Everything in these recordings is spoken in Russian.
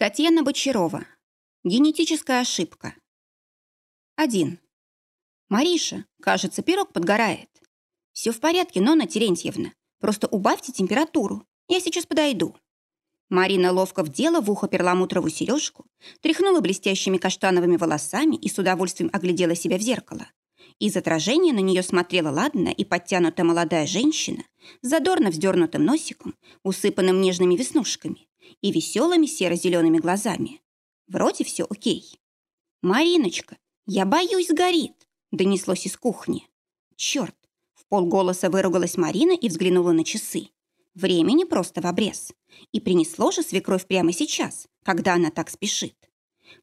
Татьяна Бочарова. Генетическая ошибка. 1. Мариша, кажется, пирог подгорает. Все в порядке, Нонна Терентьевна. Просто убавьте температуру. Я сейчас подойду. Марина ловко вдела в ухо перламутровую сережку, тряхнула блестящими каштановыми волосами и с удовольствием оглядела себя в зеркало. Из отражения на нее смотрела ладная и подтянутая молодая женщина с задорно вздернутым носиком, усыпанным нежными веснушками и веселыми серо-зелеными глазами. Вроде все окей. «Мариночка, я боюсь, сгорит!» донеслось из кухни. «Черт!» в полголоса выругалась Марина и взглянула на часы. Времени просто в обрез. И принесло же свекровь прямо сейчас, когда она так спешит.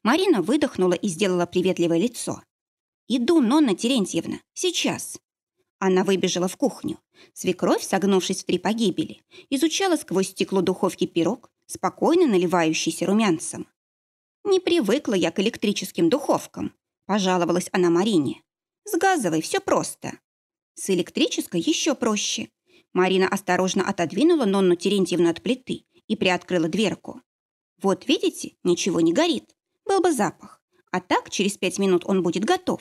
Марина выдохнула и сделала приветливое лицо. «Иду, Нонна Терентьевна, сейчас». Она выбежала в кухню. Свекровь, согнувшись в три погибели, изучала сквозь стекло духовки пирог, спокойно наливающийся румянцем. «Не привыкла я к электрическим духовкам», – пожаловалась она Марине. «С газовой все просто. С электрической еще проще». Марина осторожно отодвинула Нонну Терентьевну от плиты и приоткрыла дверку. «Вот видите, ничего не горит. Был бы запах. А так через пять минут он будет готов.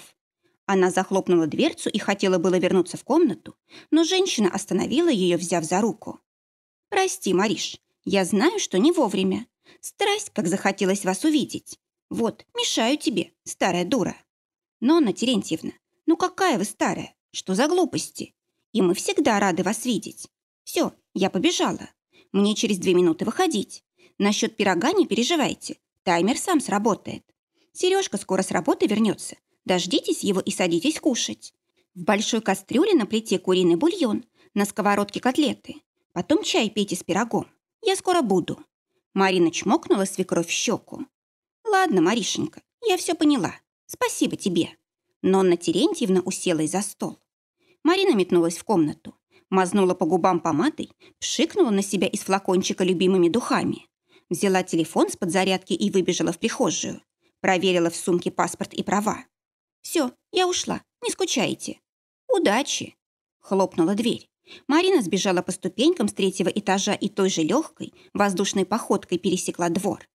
Она захлопнула дверцу и хотела было вернуться в комнату, но женщина остановила ее, взяв за руку. «Прости, Мариш, я знаю, что не вовремя. Страсть, как захотелось вас увидеть. Вот, мешаю тебе, старая дура». «Нонна Терентьевна, ну какая вы старая? Что за глупости? И мы всегда рады вас видеть. Все, я побежала. Мне через две минуты выходить. Насчет пирога не переживайте, таймер сам сработает. Сережка скоро с работы вернется, Дождитесь его и садитесь кушать. В большой кастрюле на плите куриный бульон, на сковородке котлеты. Потом чай пейте с пирогом. Я скоро буду». Марина чмокнула свекровь в щеку. «Ладно, Маришенька, я все поняла. Спасибо тебе». Нонна Терентьевна уселась за стол. Марина метнулась в комнату, мазнула по губам помадой, пшикнула на себя из флакончика любимыми духами. Взяла телефон с подзарядки и выбежала в прихожую. Проверила в сумке паспорт и права. Все, я ушла, не скучайте. Удачи!» Хлопнула дверь. Марина сбежала по ступенькам с третьего этажа и той же легкой, воздушной походкой пересекла двор.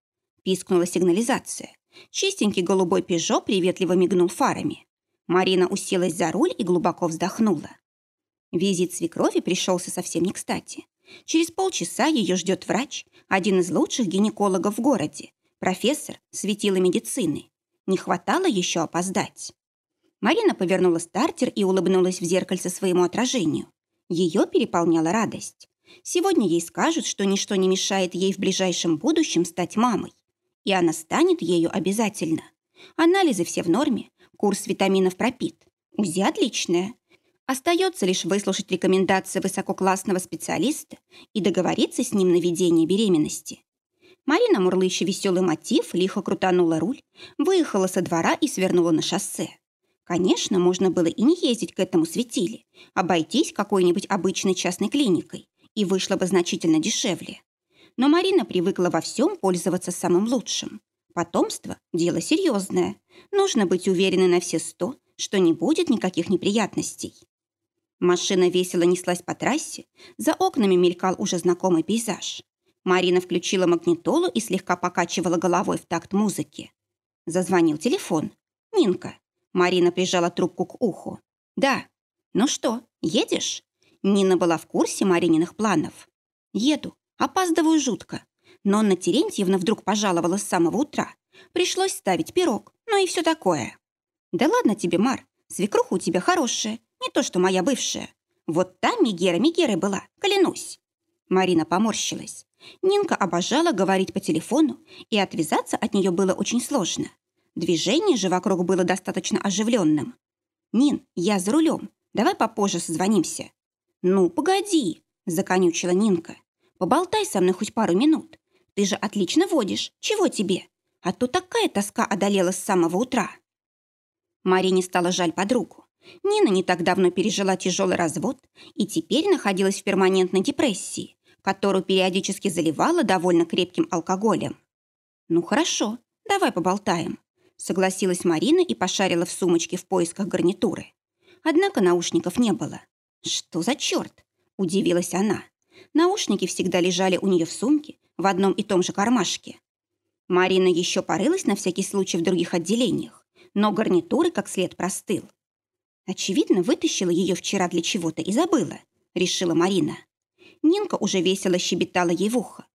Пискнула сигнализация. Чистенький голубой «Пежо» приветливо мигнул фарами. Марина уселась за руль и глубоко вздохнула. Визит свекрови пришелся совсем не кстати. Через полчаса ее ждет врач, один из лучших гинекологов в городе, профессор светила медицины. Не хватало еще опоздать. Марина повернула стартер и улыбнулась в зеркальце своему отражению. Ее переполняла радость. Сегодня ей скажут, что ничто не мешает ей в ближайшем будущем стать мамой. И она станет ею обязательно. Анализы все в норме, курс витаминов пропит. УЗИ отличная. Остается лишь выслушать рекомендации высококлассного специалиста и договориться с ним на ведение беременности. Марина, мурлыща веселый мотив, лихо крутанула руль, выехала со двора и свернула на шоссе. Конечно, можно было и не ездить к этому светиле, обойтись какой-нибудь обычной частной клиникой, и вышло бы значительно дешевле. Но Марина привыкла во всем пользоваться самым лучшим. Потомство – дело серьезное. Нужно быть уверенной на все сто, что не будет никаких неприятностей. Машина весело неслась по трассе, за окнами мелькал уже знакомый пейзаж. Марина включила магнитолу и слегка покачивала головой в такт музыки. Зазвонил телефон. Нинка. Марина прижала трубку к уху. «Да. Ну что, едешь?» Нина была в курсе Марининых планов. «Еду. Опаздываю жутко. Но Анна Терентьевна вдруг пожаловала с самого утра. Пришлось ставить пирог, ну и все такое». «Да ладно тебе, Мар. Свекруха у тебя хорошая, не то что моя бывшая. Вот там Мегера Мегерой была, клянусь». Марина поморщилась. Нинка обожала говорить по телефону, и отвязаться от нее было очень сложно. Движение же вокруг было достаточно оживленным. «Нин, я за рулем. Давай попозже созвонимся». «Ну, погоди», – законючила Нинка. «Поболтай со мной хоть пару минут. Ты же отлично водишь. Чего тебе? А то такая тоска одолела с самого утра». Марине стало жаль подругу. Нина не так давно пережила тяжелый развод и теперь находилась в перманентной депрессии, которую периодически заливала довольно крепким алкоголем. «Ну хорошо, давай поболтаем согласилась Марина и пошарила в сумочке в поисках гарнитуры. Однако наушников не было. «Что за черт?» – удивилась она. Наушники всегда лежали у нее в сумке в одном и том же кармашке. Марина еще порылась на всякий случай в других отделениях, но гарнитуры как след простыл. Очевидно, вытащила ее вчера для чего-то и забыла, решила Марина. Нинка уже весело щебетала ей в ухо.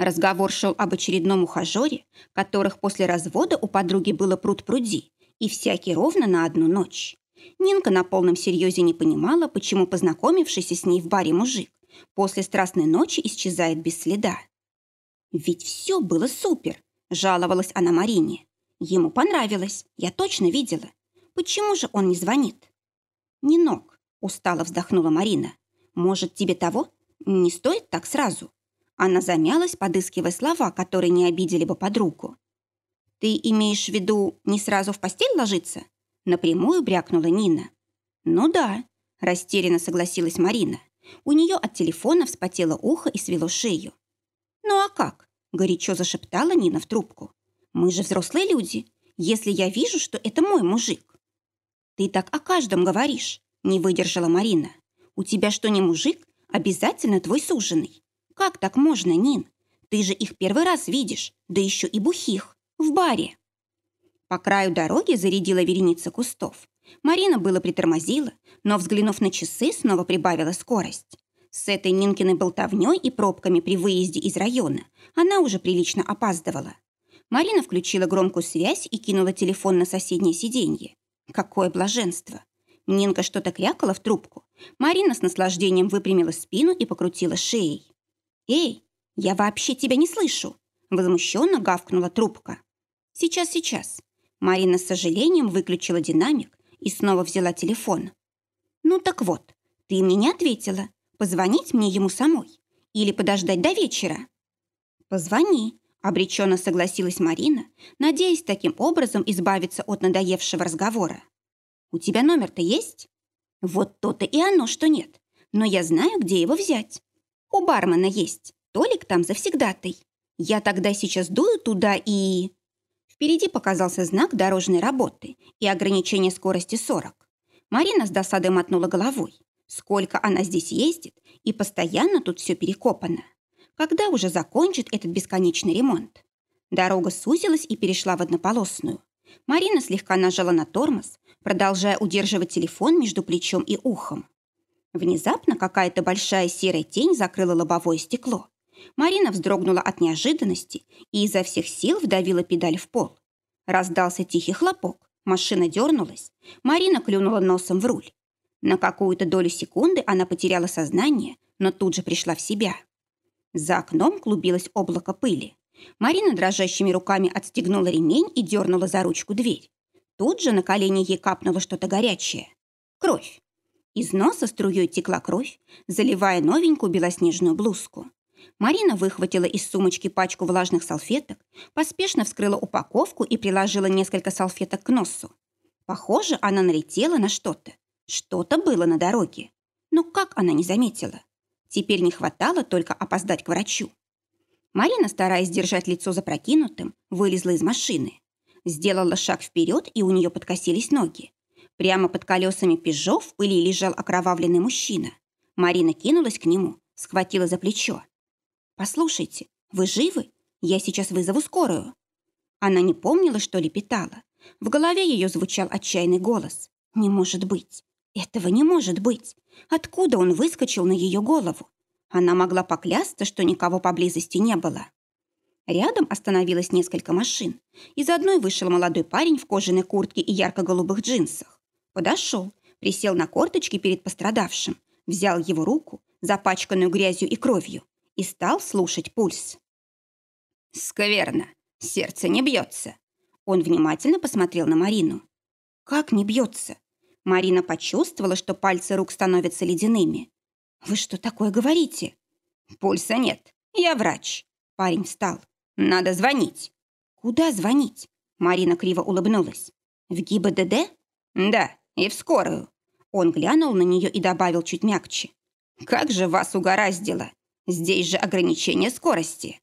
Разговор шел об очередном ухажере, которых после развода у подруги было пруд-пруди, и всякий ровно на одну ночь. Нинка на полном серьезе не понимала, почему познакомившийся с ней в баре мужик после страстной ночи исчезает без следа. «Ведь все было супер», – жаловалась она Марине. «Ему понравилось, я точно видела. Почему же он не звонит?» «Нинок», – устало вздохнула Марина. «Может, тебе того? Не стоит так сразу?» Она замялась, подыскивая слова, которые не обидели бы подругу. «Ты имеешь в виду не сразу в постель ложиться?» Напрямую брякнула Нина. «Ну да», – растерянно согласилась Марина. У нее от телефона вспотело ухо и свело шею. «Ну а как?» – горячо зашептала Нина в трубку. «Мы же взрослые люди, если я вижу, что это мой мужик». «Ты так о каждом говоришь», – не выдержала Марина. «У тебя что не мужик, обязательно твой суженый. Как так можно, Нин? Ты же их первый раз видишь, да еще и бухих, в баре». По краю дороги зарядила вереница кустов. Марина было притормозила, но, взглянув на часы, снова прибавила скорость. С этой Нинкиной болтовней и пробками при выезде из района она уже прилично опаздывала. Марина включила громкую связь и кинула телефон на соседнее сиденье. Какое блаженство! Нинка что-то крякала в трубку. Марина с наслаждением выпрямила спину и покрутила шеей. «Эй, я вообще тебя не слышу!» Возмущенно гавкнула трубка. «Сейчас, сейчас!» Марина с сожалением выключила динамик и снова взяла телефон. «Ну так вот, ты мне не ответила. Позвонить мне ему самой? Или подождать до вечера?» «Позвони», — обреченно согласилась Марина, надеясь таким образом избавиться от надоевшего разговора. «У тебя номер-то есть?» «Вот то-то и оно, что нет. Но я знаю, где его взять. У бармена есть. Толик там завсегдатый. Я тогда сейчас дую туда и...» Впереди показался знак дорожной работы и ограничение скорости 40. Марина с досадой мотнула головой. Сколько она здесь ездит, и постоянно тут все перекопано. Когда уже закончит этот бесконечный ремонт? Дорога сузилась и перешла в однополосную. Марина слегка нажала на тормоз, продолжая удерживать телефон между плечом и ухом. Внезапно какая-то большая серая тень закрыла лобовое стекло. Марина вздрогнула от неожиданности и изо всех сил вдавила педаль в пол. Раздался тихий хлопок, машина дернулась, Марина клюнула носом в руль. На какую-то долю секунды она потеряла сознание, но тут же пришла в себя. За окном клубилось облако пыли. Марина дрожащими руками отстегнула ремень и дернула за ручку дверь. Тут же на колени ей капнуло что-то горячее. Кровь. Из носа струей текла кровь, заливая новенькую белоснежную блузку. Марина выхватила из сумочки пачку влажных салфеток, поспешно вскрыла упаковку и приложила несколько салфеток к носу. Похоже, она налетела на что-то. Что-то было на дороге. Но как она не заметила? Теперь не хватало только опоздать к врачу. Марина, стараясь держать лицо запрокинутым, вылезла из машины. Сделала шаг вперед, и у нее подкосились ноги. Прямо под колесами «Пежо» в пыли лежал окровавленный мужчина. Марина кинулась к нему, схватила за плечо. «Послушайте, вы живы? Я сейчас вызову скорую». Она не помнила, что лепетала. В голове ее звучал отчаянный голос. «Не может быть! Этого не может быть! Откуда он выскочил на ее голову? Она могла поклясться, что никого поблизости не было». Рядом остановилось несколько машин. Из одной вышел молодой парень в кожаной куртке и ярко-голубых джинсах. Подошел, присел на корточки перед пострадавшим, взял его руку, запачканную грязью и кровью, и стал слушать пульс. «Скверно. Сердце не бьется». Он внимательно посмотрел на Марину. «Как не бьется?» Марина почувствовала, что пальцы рук становятся ледяными. «Вы что такое говорите?» «Пульса нет. Я врач». Парень встал. «Надо звонить». «Куда звонить?» Марина криво улыбнулась. «В ГИБДД?» «Да, и в скорую». Он глянул на нее и добавил чуть мягче. «Как же вас угораздило! Здесь же ограничение скорости».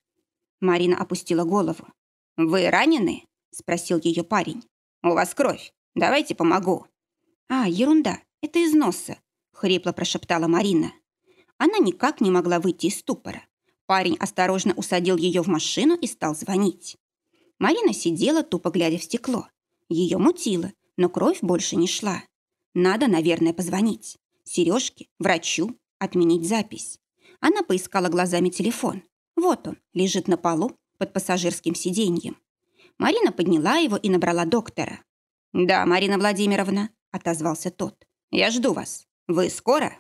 Марина опустила голову. «Вы ранены?» – спросил ее парень. «У вас кровь. Давайте помогу». «А, ерунда. Это из носа», – хрипло прошептала Марина. Она никак не могла выйти из ступора. Парень осторожно усадил ее в машину и стал звонить. Марина сидела, тупо глядя в стекло. Ее мутило, но кровь больше не шла. Надо, наверное, позвонить. Сережке, врачу, отменить запись. Она поискала глазами телефон. Вот он, лежит на полу под пассажирским сиденьем. Марина подняла его и набрала доктора. «Да, Марина Владимировна», — отозвался тот. «Я жду вас. Вы скоро?»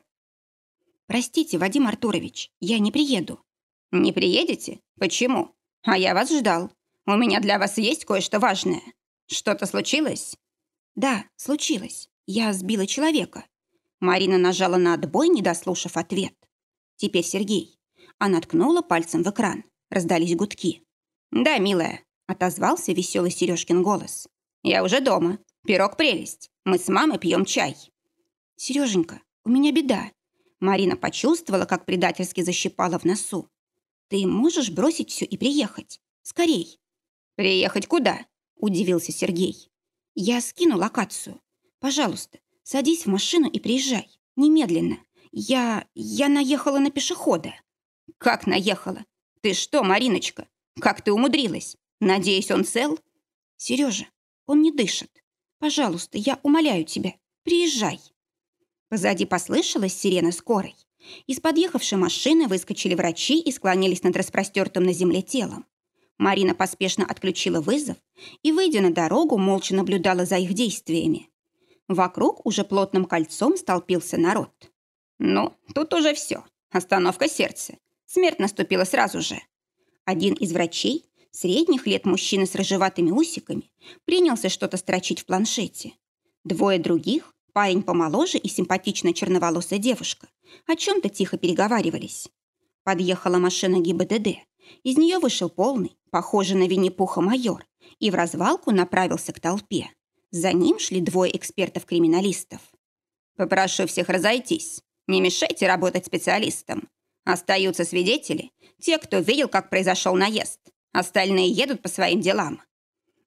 «Простите, Вадим Артурович, я не приеду». «Не приедете? Почему? А я вас ждал. У меня для вас есть кое-что важное. Что-то случилось?» «Да, случилось. Я сбила человека». Марина нажала на отбой, не дослушав ответ. Теперь Сергей. Она ткнула пальцем в экран. Раздались гудки. «Да, милая», — отозвался веселый Сережкин голос. «Я уже дома. Пирог прелесть. Мы с мамой пьем чай». «Сереженька, у меня беда». Марина почувствовала, как предательски защипала в носу. «Ты можешь бросить все и приехать? Скорей!» «Приехать куда?» – удивился Сергей. «Я скину локацию. Пожалуйста, садись в машину и приезжай. Немедленно. Я... я наехала на пешехода». «Как наехала? Ты что, Мариночка? Как ты умудрилась? Надеюсь, он цел?» «Сережа, он не дышит. Пожалуйста, я умоляю тебя, приезжай». Позади послышалась сирена скорой. Из подъехавшей машины выскочили врачи и склонились над распростертым на земле телом. Марина поспешно отключила вызов и, выйдя на дорогу, молча наблюдала за их действиями. Вокруг уже плотным кольцом столпился народ. «Ну, тут уже все. Остановка сердца. Смерть наступила сразу же». Один из врачей, средних лет мужчина с рыжеватыми усиками, принялся что-то строчить в планшете. Двое других, парень помоложе и симпатичная черноволосая девушка, о чем-то тихо переговаривались. Подъехала машина ГИБДД. Из нее вышел полный, похожий на Винни-Пуха майор, и в развалку направился к толпе. За ним шли двое экспертов-криминалистов. «Попрошу всех разойтись. Не мешайте работать специалистам. Остаются свидетели, те, кто видел, как произошел наезд. Остальные едут по своим делам».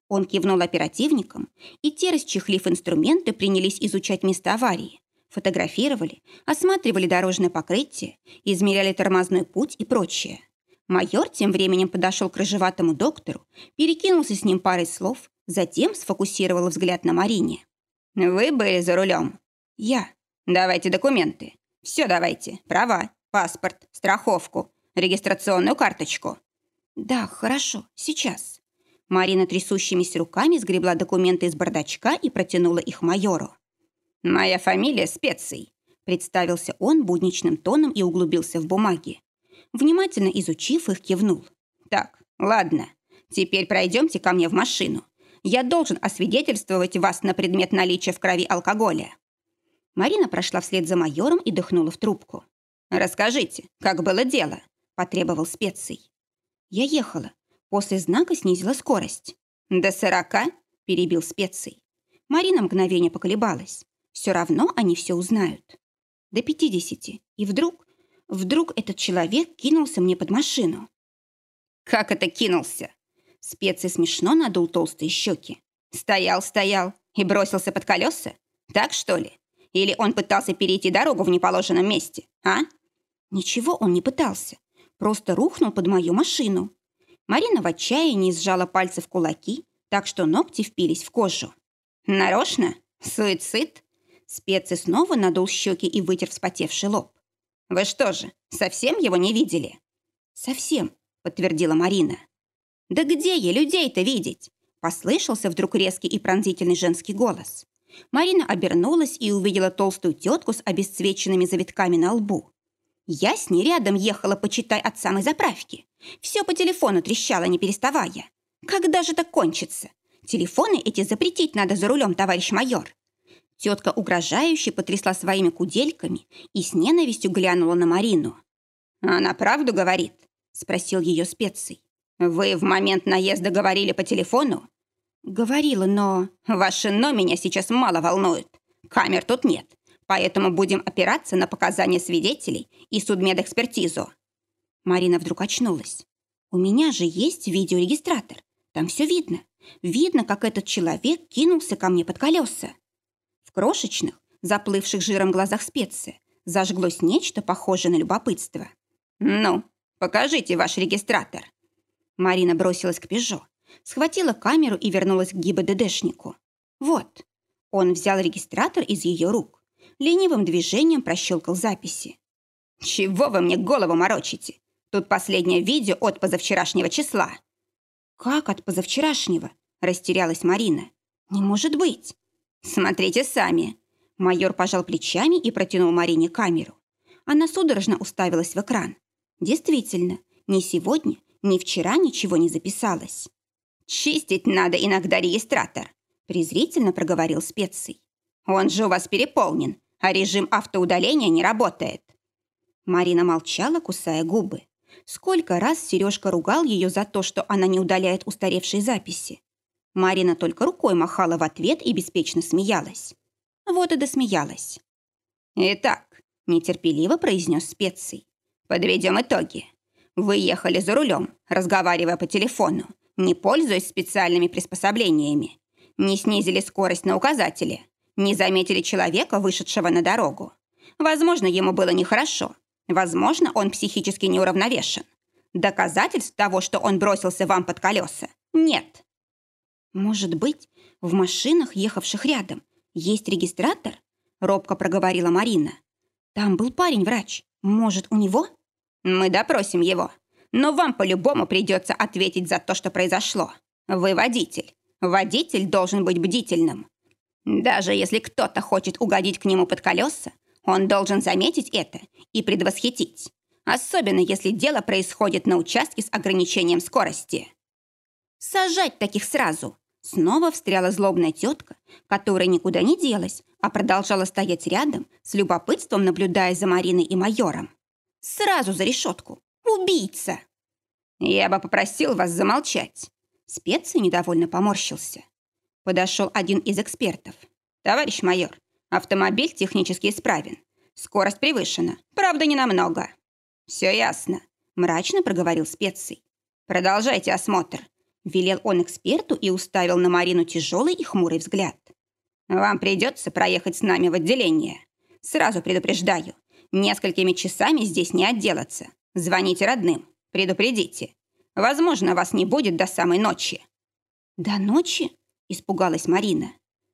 Он кивнул оперативникам, и те, расчехлив инструменты, принялись изучать место аварии. Фотографировали, осматривали дорожное покрытие, измеряли тормозной путь и прочее. Майор тем временем подошел к рыжеватому доктору, перекинулся с ним парой слов, затем сфокусировал взгляд на Марине. «Вы были за рулем?» «Я». «Давайте документы. Все давайте. Права, паспорт, страховку, регистрационную карточку». «Да, хорошо, сейчас». Марина трясущимися руками сгребла документы из бардачка и протянула их майору. «Моя фамилия Специй», — представился он будничным тоном и углубился в бумаги внимательно изучив их, кивнул. «Так, ладно. Теперь пройдемте ко мне в машину. Я должен освидетельствовать вас на предмет наличия в крови алкоголя». Марина прошла вслед за майором и дыхнула в трубку. «Расскажите, как было дело?» – потребовал специй. «Я ехала. После знака снизила скорость». «До сорока?» – перебил специй. Марина мгновение поколебалась. Все равно они все узнают. До пятидесяти. И вдруг Вдруг этот человек кинулся мне под машину. «Как это кинулся?» Специй смешно надул толстые щеки. «Стоял, стоял и бросился под колеса? Так, что ли? Или он пытался перейти дорогу в неположенном месте, а?» Ничего он не пытался. Просто рухнул под мою машину. Марина в отчаянии сжала пальцы в кулаки, так что ногти впились в кожу. «Нарочно? Суицид?» Специй снова надул щеки и вытер вспотевший лоб. «Вы что же, совсем его не видели?» «Совсем», — подтвердила Марина. «Да где ей людей-то видеть?» Послышался вдруг резкий и пронзительный женский голос. Марина обернулась и увидела толстую тетку с обесцвеченными завитками на лбу. Я с ней рядом ехала, почитай, от самой заправки. Все по телефону трещало, не переставая. Когда же так кончится? Телефоны эти запретить надо за рулем, товарищ майор. Тетка угрожающе потрясла своими кудельками и с ненавистью глянула на Марину. «Она правду говорит?» – спросил ее специй. «Вы в момент наезда говорили по телефону?» «Говорила, но...» «Ваше «но» меня сейчас мало волнует. Камер тут нет, поэтому будем опираться на показания свидетелей и судмедэкспертизу». Марина вдруг очнулась. «У меня же есть видеорегистратор. Там все видно. Видно, как этот человек кинулся ко мне под колеса. Крошечных, заплывших жиром глазах специи зажглось нечто похожее на любопытство. «Ну, покажите ваш регистратор». Марина бросилась к «Пежо». схватила камеру и вернулась к ГИБДДшнику. Вот. Он взял регистратор из ее рук. Ленивым движением прощелкал записи. «Чего вы мне голову морочите? Тут последнее видео от позавчерашнего числа». «Как от позавчерашнего?» – растерялась Марина. «Не может быть». «Смотрите сами». Майор пожал плечами и протянул Марине камеру. Она судорожно уставилась в экран. Действительно, ни сегодня, ни вчера ничего не записалось. «Чистить надо иногда регистратор», презрительно проговорил специй. «Он же у вас переполнен, а режим автоудаления не работает». Марина молчала, кусая губы. Сколько раз Сережка ругал ее за то, что она не удаляет устаревшие записи. Марина только рукой махала в ответ и беспечно смеялась. Вот и досмеялась. «Итак», – нетерпеливо произнес специй, – «подведем итоги. Вы ехали за рулем, разговаривая по телефону, не пользуясь специальными приспособлениями, не снизили скорость на указателе, не заметили человека, вышедшего на дорогу. Возможно, ему было нехорошо, возможно, он психически неуравновешен. Доказательств того, что он бросился вам под колеса, нет. Может быть, в машинах, ехавших рядом, есть регистратор? Робко проговорила Марина. Там был парень-врач. Может, у него? Мы допросим его. Но вам по-любому придется ответить за то, что произошло. Вы водитель. Водитель должен быть бдительным. Даже если кто-то хочет угодить к нему под колеса, он должен заметить это и предвосхитить. Особенно если дело происходит на участке с ограничением скорости. Сажать таких сразу. Снова встряла злобная тетка, которая никуда не делась, а продолжала стоять рядом, с любопытством наблюдая за Мариной и майором. Сразу за решетку. Убийца! Я бы попросил вас замолчать. Специй недовольно поморщился. Подошел один из экспертов. «Товарищ майор, автомобиль технически исправен. Скорость превышена, правда, не намного». «Все ясно», – мрачно проговорил специй. «Продолжайте осмотр», – велел он эксперту и уставил на Марину тяжелый и хмурый взгляд. «Вам придется проехать с нами в отделение. Сразу предупреждаю, Несколькими часами здесь не отделаться. Звоните родным, предупредите. Возможно, вас не будет до самой ночи». «До ночи?» – испугалась Марина.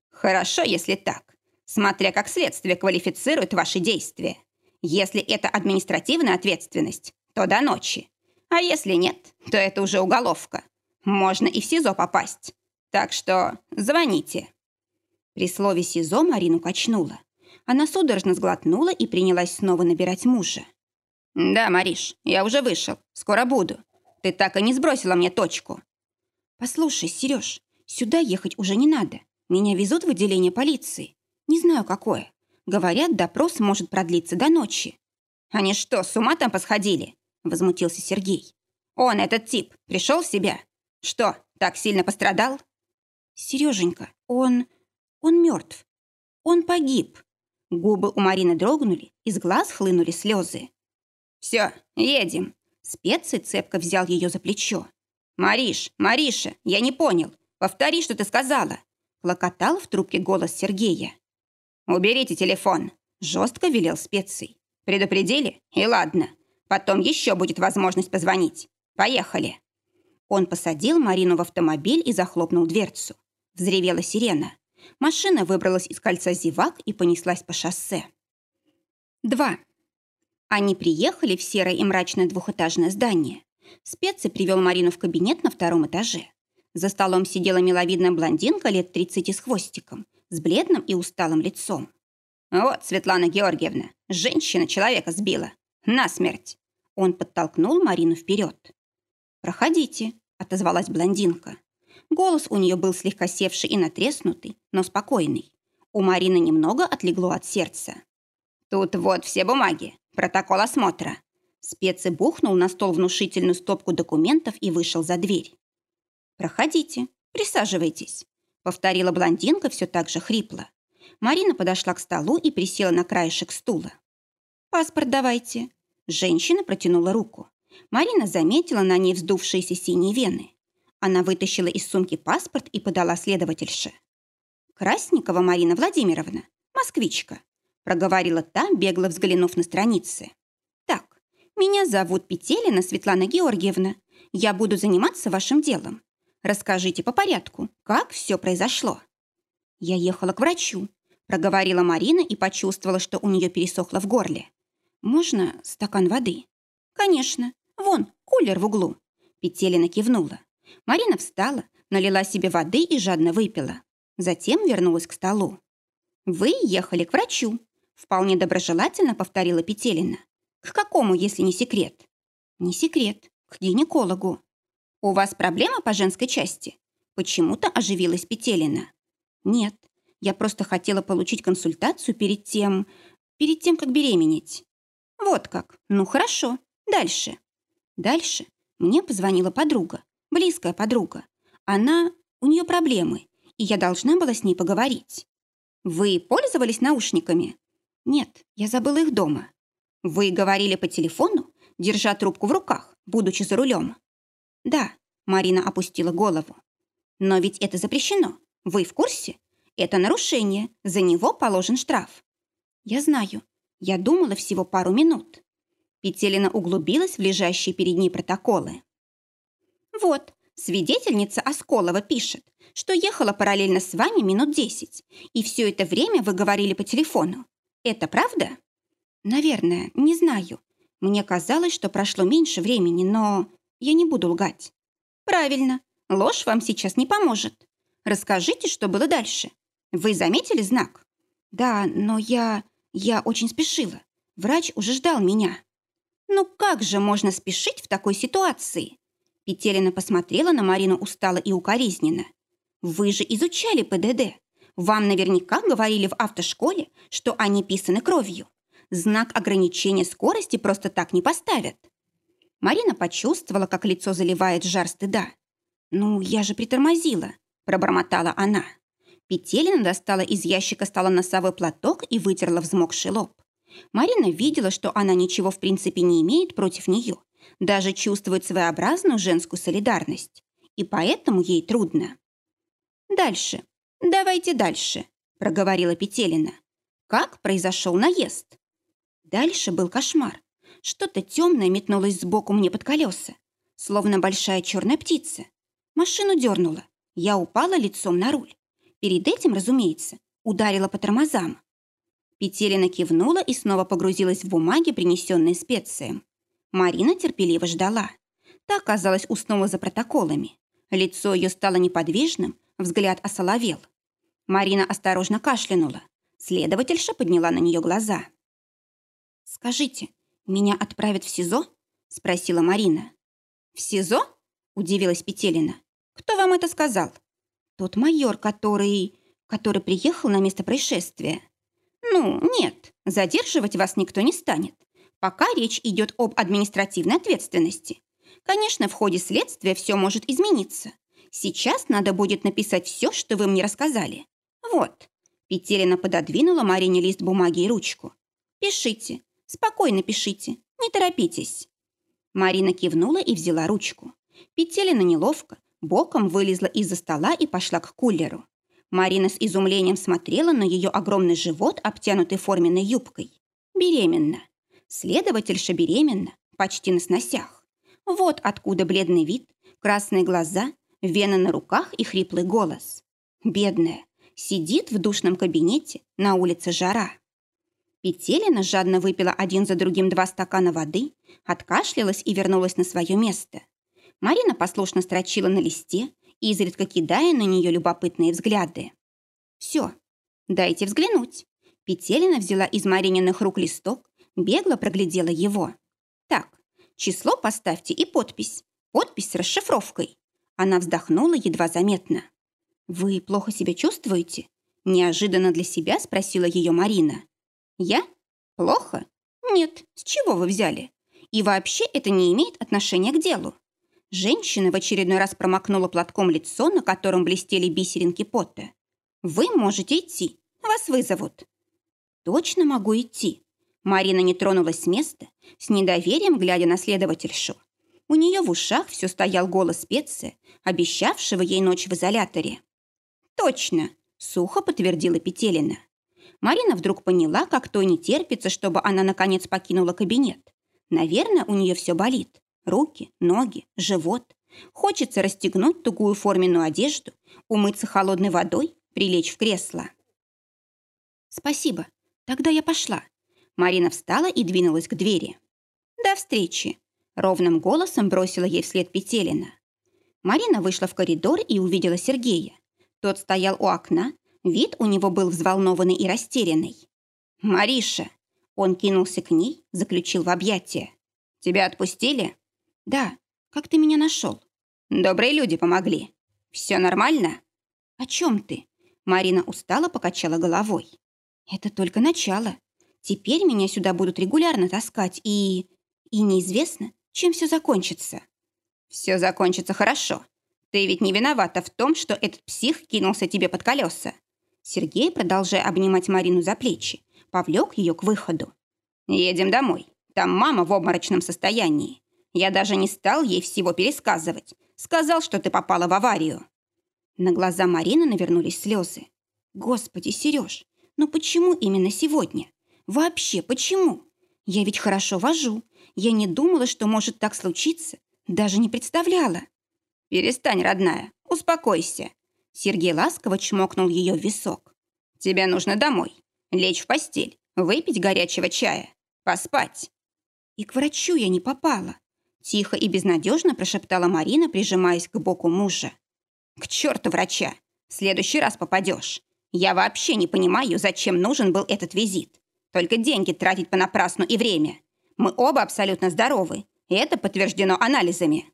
«Хорошо, если так. Смотря как следствие квалифицирует ваши действия. Если это административная ответственность, то до ночи. А если нет, то это уже уголовка. Можно и в СИЗО попасть. Так что звоните». При слове СИЗО Марину качнула. Она судорожно сглотнула и принялась снова набирать мужа. «Да, Мариш, я уже вышел. Скоро буду. Ты так и не сбросила мне точку». «Послушай, Сереж, сюда ехать уже не надо. Меня везут в отделение полиции. Не знаю, какое. Говорят, допрос может продлиться до ночи». «Они что, с ума там посходили?» Возмутился Сергей. «Он, этот тип, пришел в себя? Что, так сильно пострадал?» «Сереженька, он... он мертв. Он погиб». Губы у Марины дрогнули, из глаз хлынули слезы. «Все, едем!» Специй цепко взял ее за плечо. «Мариш, Мариша, я не понял. Повтори, что ты сказала!» Клокотал в трубке голос Сергея. «Уберите телефон!» Жестко велел специй. «Предупредили? И ладно. Потом еще будет возможность позвонить. Поехали!» Он посадил Марину в автомобиль и захлопнул дверцу. Взревела сирена. Машина выбралась из кольца зевак и понеслась по шоссе. 2. Они приехали в серое и мрачное двухэтажное здание. Специй привел Марину в кабинет на втором этаже. За столом сидела миловидная блондинка лет 30 с хвостиком, с бледным и усталым лицом. «Вот, Светлана Георгиевна, женщина человека сбила. Насмерть!» Он подтолкнул Марину вперед. «Проходите», — отозвалась блондинка. Голос у нее был слегка севший и натреснутый, но спокойный. У Марины немного отлегло от сердца. «Тут вот все бумаги, протокол осмотра». Специй бухнул на стол внушительную стопку документов и вышел за дверь. «Проходите, присаживайтесь», — повторила блондинка все так же хрипло. Марина подошла к столу и присела на краешек стула. «Паспорт давайте». Женщина протянула руку. Марина заметила на ней вздувшиеся синие вены. Она вытащила из сумки паспорт и подала следовательше. «Красникова Марина Владимировна, москвичка», проговорила та, бегло взглянув на страницы. «Так, меня зовут Петелина Светлана Георгиевна. Я буду заниматься вашим делом. Расскажите по порядку, как все произошло. Я ехала к врачу, проговорила Марина и почувствовала, что у нее пересохло в горле. Можно стакан воды? Конечно. Вон, кулер в углу. Петелина кивнула. Марина встала, налила себе воды и жадно выпила. Затем вернулась к столу. «Вы ехали к врачу», — вполне доброжелательно повторила Петелина. «К какому, если не секрет?» «Не секрет. К гинекологу». «У вас проблема по женской части?» Почему-то оживилась Петелина. «Нет, я просто хотела получить консультацию перед тем... перед тем, как беременеть». «Вот как. Ну, хорошо. Дальше». Дальше мне позвонила подруга, близкая подруга. Она... у нее проблемы, и я должна была с ней поговорить. Вы пользовались наушниками? Нет, я забыла их дома. Вы говорили по телефону, держа трубку в руках, будучи за рулем? Да, Марина опустила голову. Но ведь это запрещено. Вы в курсе? Это нарушение, за него положен штраф. Я знаю. Я думала всего пару минут. Петелина углубилась в лежащие перед ней протоколы. Вот, свидетельница Осколова пишет, что ехала параллельно с вами минут десять, и все это время вы говорили по телефону. Это правда? Наверное, не знаю. Мне казалось, что прошло меньше времени, но я не буду лгать. Правильно, ложь вам сейчас не поможет. Расскажите, что было дальше. Вы заметили знак? Да, но я... я очень спешила. Врач уже ждал меня. Ну как же можно спешить в такой ситуации? Петелина посмотрела на Марину устало и укоризненно. Вы же изучали ПДД. Вам наверняка говорили в автошколе, что они писаны кровью. Знак ограничения скорости просто так не поставят. Марина почувствовала, как лицо заливает жар стыда. «Ну, я же притормозила», – пробормотала она. Петелина достала из ящика стола носовой платок и вытерла взмокший лоб. Марина видела, что она ничего в принципе не имеет против нее, даже чувствует своеобразную женскую солидарность. И поэтому ей трудно. «Дальше. Давайте дальше», — проговорила Петелина. «Как произошел наезд?» Дальше был кошмар. Что-то темное метнулось сбоку мне под колеса, словно большая черная птица. Машину дернула. Я упала лицом на руль. Перед этим, разумеется, ударила по тормозам. Петелина кивнула и снова погрузилась в бумаги, принесенные специям. Марина терпеливо ждала. Та, казалось, уснула за протоколами. Лицо ее стало неподвижным, взгляд осоловел. Марина осторожно кашлянула. Следовательша подняла на нее глаза. «Скажите, меня отправят в СИЗО?» – спросила Марина. «В СИЗО?» – удивилась Петелина. «Кто вам это сказал?» «Тот майор, который... который приехал на место происшествия». «Ну, нет, задерживать вас никто не станет. Пока речь идет об административной ответственности. Конечно, в ходе следствия все может измениться. Сейчас надо будет написать все, что вы мне рассказали. Вот». Петелина пододвинула Марине лист бумаги и ручку. «Пишите. Спокойно пишите. Не торопитесь». Марина кивнула и взяла ручку. Петелина неловко, боком вылезла из-за стола и пошла к кулеру. Марина с изумлением смотрела на ее огромный живот, обтянутый форменной юбкой. Беременна. Следовательша беременна, почти на сносях. Вот откуда бледный вид, красные глаза, вены на руках и хриплый голос. Бедная, сидит в душном кабинете, на улице жара. Петелина жадно выпила один за другим два стакана воды, откашлялась и вернулась на свое место. Марина послушно строчила на листе, изредка кидая на нее любопытные взгляды. «Все, дайте взглянуть». Петелина взяла из Марининых рук листок, бегло проглядела его. «Так, число поставьте и подпись. Подпись с расшифровкой». Она вздохнула едва заметно. «Вы плохо себя чувствуете?» Неожиданно для себя спросила ее Марина. «Я? Плохо? Нет, с чего вы взяли? И вообще это не имеет отношения к делу. Женщина в очередной раз промокнула платком лицо, на котором блестели бисеринки пота. «Вы можете идти. Вас вызовут». «Точно могу идти». Марина не тронулась с места, с недоверием глядя на следовательшу. У нее в ушах все стоял голос специя, обещавшего ей ночь в изоляторе. «Точно!» – сухо подтвердила Петелина. Марина вдруг поняла, как то не терпится, чтобы она наконец покинула кабинет. Наверное, у нее все болит. Руки, ноги, живот. Хочется расстегнуть тугую форменную одежду, умыться холодной водой, прилечь в кресло. «Спасибо. Тогда я пошла». Марина встала и двинулась к двери. «До встречи!» — ровным голосом бросила ей вслед Петелина. Марина вышла в коридор и увидела Сергея. Тот стоял у окна, вид у него был взволнованный и растерянный. «Мариша!» Он кинулся к ней, заключил в объятия. «Тебя отпустили?» «Да. Как ты меня нашел?» «Добрые люди помогли. Все нормально?» «О чем ты?» Марина устало покачала головой. «Это только начало. Теперь меня сюда будут регулярно таскать, и... и неизвестно, чем все закончится». «Все закончится хорошо. Ты ведь не виновата в том, что этот псих кинулся тебе под колеса». Сергей, продолжая обнимать Марину за плечи, повлек ее к выходу. «Едем домой. Там мама в обморочном состоянии. Я даже не стал ей всего пересказывать. Сказал, что ты попала в аварию». На глаза Марины навернулись слезы. «Господи, Сереж, ну почему именно сегодня? Вообще, почему? Я ведь хорошо вожу. Я не думала, что может так случиться. Даже не представляла». «Перестань, родная, успокойся». Сергей ласково чмокнул ее в висок. «Тебе нужно домой. Лечь в постель, выпить горячего чая, поспать». И к врачу я не попала. Тихо и безнадежно прошептала Марина, прижимаясь к боку мужа. «К черту врача! В следующий раз попадешь. Я вообще не понимаю, зачем нужен был этот визит. Только деньги тратить понапрасну и время. Мы оба абсолютно здоровы, и это подтверждено анализами».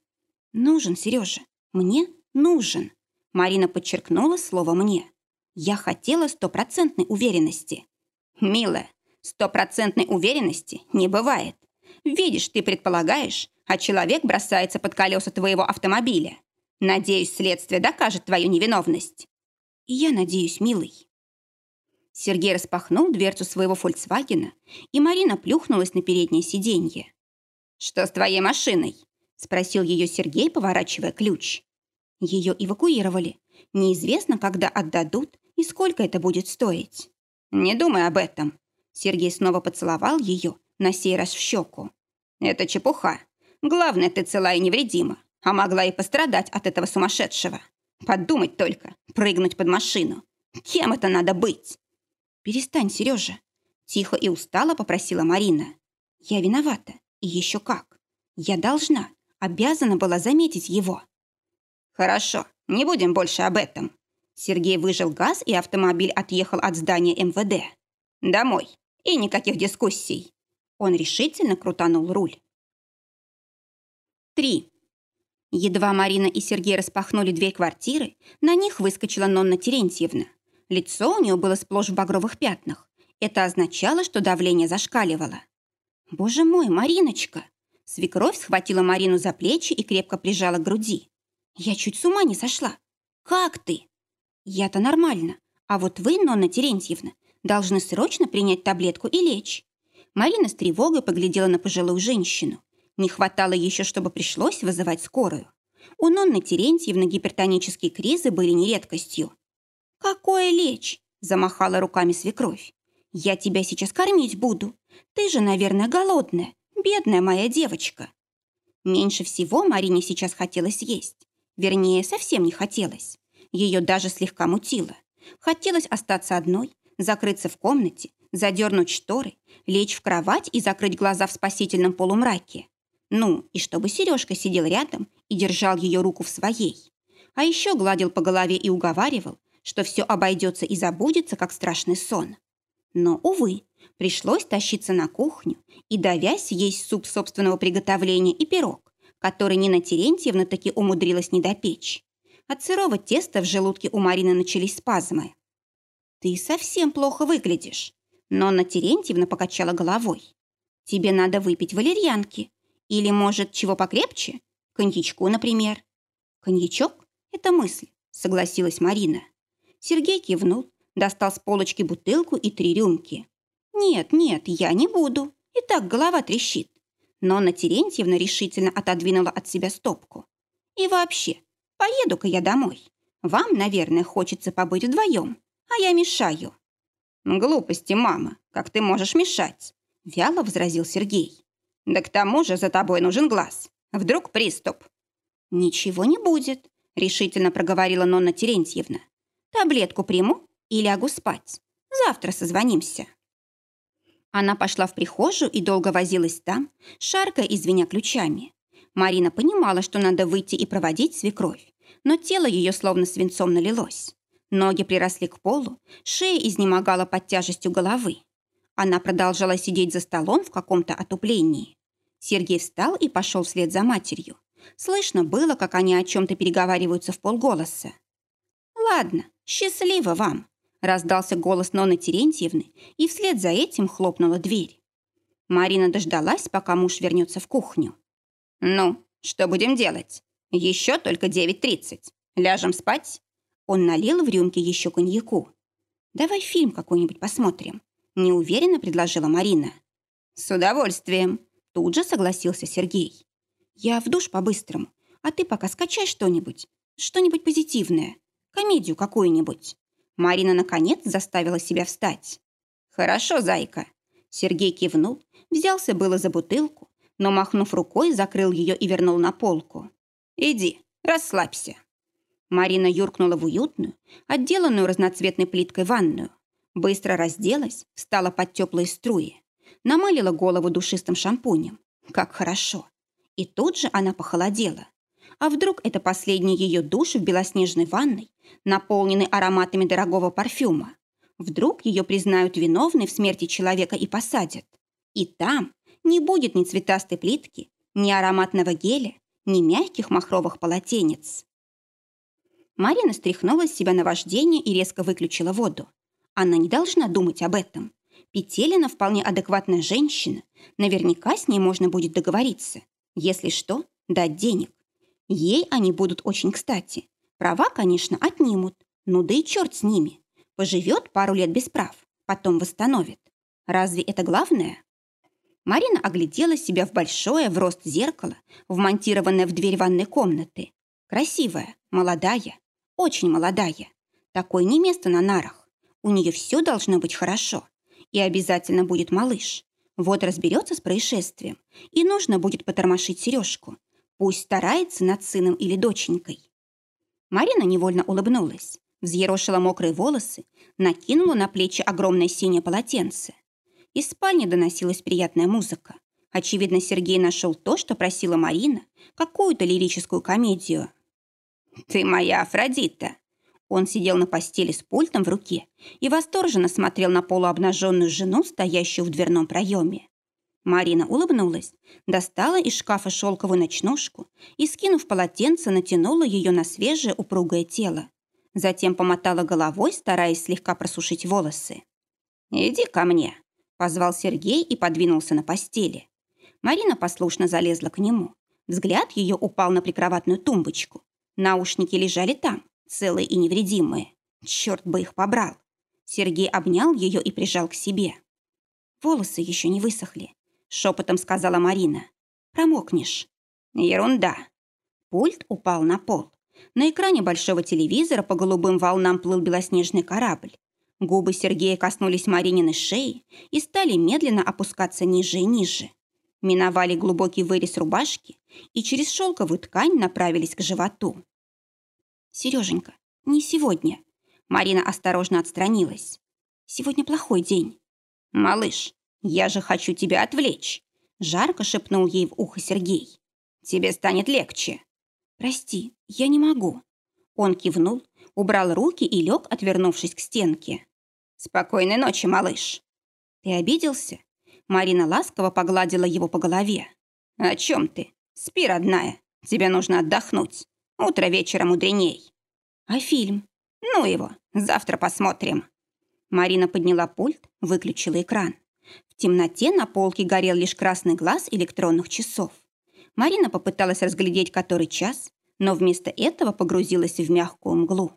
«Нужен, Сережа. Мне нужен». Марина подчеркнула слово «мне». Я хотела стопроцентной уверенности. Милая, стопроцентной уверенности не бывает. Видишь, ты предполагаешь, а человек бросается под колеса твоего автомобиля. Надеюсь, следствие докажет твою невиновность. И я надеюсь, милый. Сергей распахнул дверцу своего «Фольксвагена», и Марина плюхнулась на переднее сиденье. «Что с твоей машиной?» – спросил ее Сергей, поворачивая ключ. Ее эвакуировали. Неизвестно, когда отдадут и сколько это будет стоить. Не думай об этом. Сергей снова поцеловал ее, на сей раз в щеку. Это чепуха. Главное, ты цела и невредима, а могла и пострадать от этого сумасшедшего. Подумать только, прыгнуть под машину. Кем это надо быть? Перестань, Сережа. Тихо и устало попросила Марина. Я виновата. И еще как. Я должна, обязана была заметить его. Хорошо, не будем больше об этом. Сергей выжил газ, и автомобиль отъехал от здания МВД. «Домой. И никаких дискуссий». Он решительно крутанул руль. 3. Едва Марина и Сергей распахнули дверь квартиры, на них выскочила Нонна Терентьевна. Лицо у нее было сплошь в багровых пятнах. Это означало, что давление зашкаливало. «Боже мой, Мариночка!» Свекровь схватила Марину за плечи и крепко прижала к груди. «Я чуть с ума не сошла. Как ты?» Я-то нормально. А вот вы, Нонна Терентьевна, должны срочно принять таблетку и лечь. Марина с тревогой поглядела на пожилую женщину. Не хватало еще, чтобы пришлось вызывать скорую. У Нонны Терентьевны гипертонические кризы были не редкостью. «Какое лечь?» – замахала руками свекровь. «Я тебя сейчас кормить буду. Ты же, наверное, голодная, бедная моя девочка». Меньше всего Марине сейчас хотелось есть. Вернее, совсем не хотелось. Ее даже слегка мутило. Хотелось остаться одной, закрыться в комнате, задернуть шторы, лечь в кровать и закрыть глаза в спасительном полумраке. Ну, и чтобы Сережка сидел рядом и держал ее руку в своей. А еще гладил по голове и уговаривал, что все обойдется и забудется, как страшный сон. Но, увы, пришлось тащиться на кухню и, давясь, есть суп собственного приготовления и пирог, который Нина Терентьевна таки умудрилась не допечь. От сырого теста в желудке у Марины начались спазмы. «Ты совсем плохо выглядишь», но Анна Терентьевна покачала головой. «Тебе надо выпить валерьянки. Или, может, чего покрепче? Коньячку, например». «Коньячок — это мысль», — согласилась Марина. Сергей кивнул, достал с полочки бутылку и три рюмки. «Нет, нет, я не буду. И так голова трещит». Но Анна Терентьевна решительно отодвинула от себя стопку. «И вообще, Поеду-ка я домой. Вам, наверное, хочется побыть вдвоем, а я мешаю». «Глупости, мама, как ты можешь мешать?» Вяло возразил Сергей. «Да к тому же за тобой нужен глаз. Вдруг приступ». «Ничего не будет», — решительно проговорила Нонна Терентьевна. «Таблетку приму и лягу спать. Завтра созвонимся». Она пошла в прихожую и долго возилась там, шаркая и звеня ключами. Марина понимала, что надо выйти и проводить свекровь, но тело ее словно свинцом налилось. Ноги приросли к полу, шея изнемогала под тяжестью головы. Она продолжала сидеть за столом в каком-то отуплении. Сергей встал и пошел вслед за матерью. Слышно было, как они о чем-то переговариваются в полголоса. «Ладно, счастливо вам!» раздался голос Ноны Терентьевны, и вслед за этим хлопнула дверь. Марина дождалась, пока муж вернется в кухню. «Ну, что будем делать? Еще только 9.30. Ляжем спать?» Он налил в рюмки еще коньяку. «Давай фильм какой-нибудь посмотрим», – неуверенно предложила Марина. «С удовольствием», – тут же согласился Сергей. «Я в душ по-быстрому, а ты пока скачай что-нибудь, что-нибудь позитивное, комедию какую-нибудь». Марина, наконец, заставила себя встать. «Хорошо, зайка». Сергей кивнул, взялся было за бутылку, но, махнув рукой, закрыл ее и вернул на полку. «Иди, расслабься». Марина юркнула в уютную, отделанную разноцветной плиткой ванную. Быстро разделась, встала под теплые струи. Намылила голову душистым шампунем. Как хорошо. И тут же она похолодела. А вдруг это последний ее душ в белоснежной ванной, наполненный ароматами дорогого парфюма? Вдруг ее признают виновной в смерти человека и посадят? И там не будет ни цветастой плитки, ни ароматного геля, ни мягких махровых полотенец. Марина стряхнула с себя наваждение и резко выключила воду. Она не должна думать об этом. Петелина вполне адекватная женщина. Наверняка с ней можно будет договориться. Если что, дать денег. Ей они будут очень кстати. Права, конечно, отнимут. Ну да и черт с ними. Поживет пару лет без прав, потом восстановит. Разве это главное? Марина оглядела себя в большое в рост зеркало, вмонтированное в дверь ванной комнаты. Красивая, молодая, очень молодая. Такое не место на нарах. У нее все должно быть хорошо. И обязательно будет малыш. Вот разберется с происшествием, и нужно будет потормошить сережку, Пусть старается над сыном или доченькой. Марина невольно улыбнулась, взъерошила мокрые волосы, накинула на плечи огромное синее полотенце. Из спальни доносилась приятная музыка. Очевидно, Сергей нашел то, что просила Марина, какую-то лирическую комедию. «Ты моя Афродита!» Он сидел на постели с пультом в руке и восторженно смотрел на полуобнаженную жену, стоящую в дверном проеме. Марина улыбнулась, достала из шкафа шелковую ночнушку и, скинув полотенце, натянула ее на свежее упругое тело. Затем помотала головой, стараясь слегка просушить волосы. «Иди ко мне», — позвал Сергей и подвинулся на постели. Марина послушно залезла к нему. Взгляд ее упал на прикроватную тумбочку. Наушники лежали там, целые и невредимые. Черт бы их побрал. Сергей обнял ее и прижал к себе. Волосы еще не высохли шепотом сказала Марина. Промокнешь. Ерунда. Пульт упал на пол. На экране большого телевизора по голубым волнам плыл белоснежный корабль. Губы Сергея коснулись Марининой шеи и стали медленно опускаться ниже и ниже. Миновали глубокий вырез рубашки и через шелковую ткань направились к животу. «Сереженька, не сегодня». Марина осторожно отстранилась. «Сегодня плохой день». «Малыш, «Я же хочу тебя отвлечь!» Жарко шепнул ей в ухо Сергей. «Тебе станет легче!» «Прости, я не могу!» Он кивнул, убрал руки и лег, отвернувшись к стенке. «Спокойной ночи, малыш!» «Ты обиделся?» Марина ласково погладила его по голове. «О чем ты? Спи, родная. Тебе нужно отдохнуть. Утро вечера мудреней». «А фильм?» «Ну его, завтра посмотрим». Марина подняла пульт, выключила экран. В темноте на полке горел лишь красный глаз электронных часов. Марина попыталась разглядеть который час, но вместо этого погрузилась в мягкую мглу.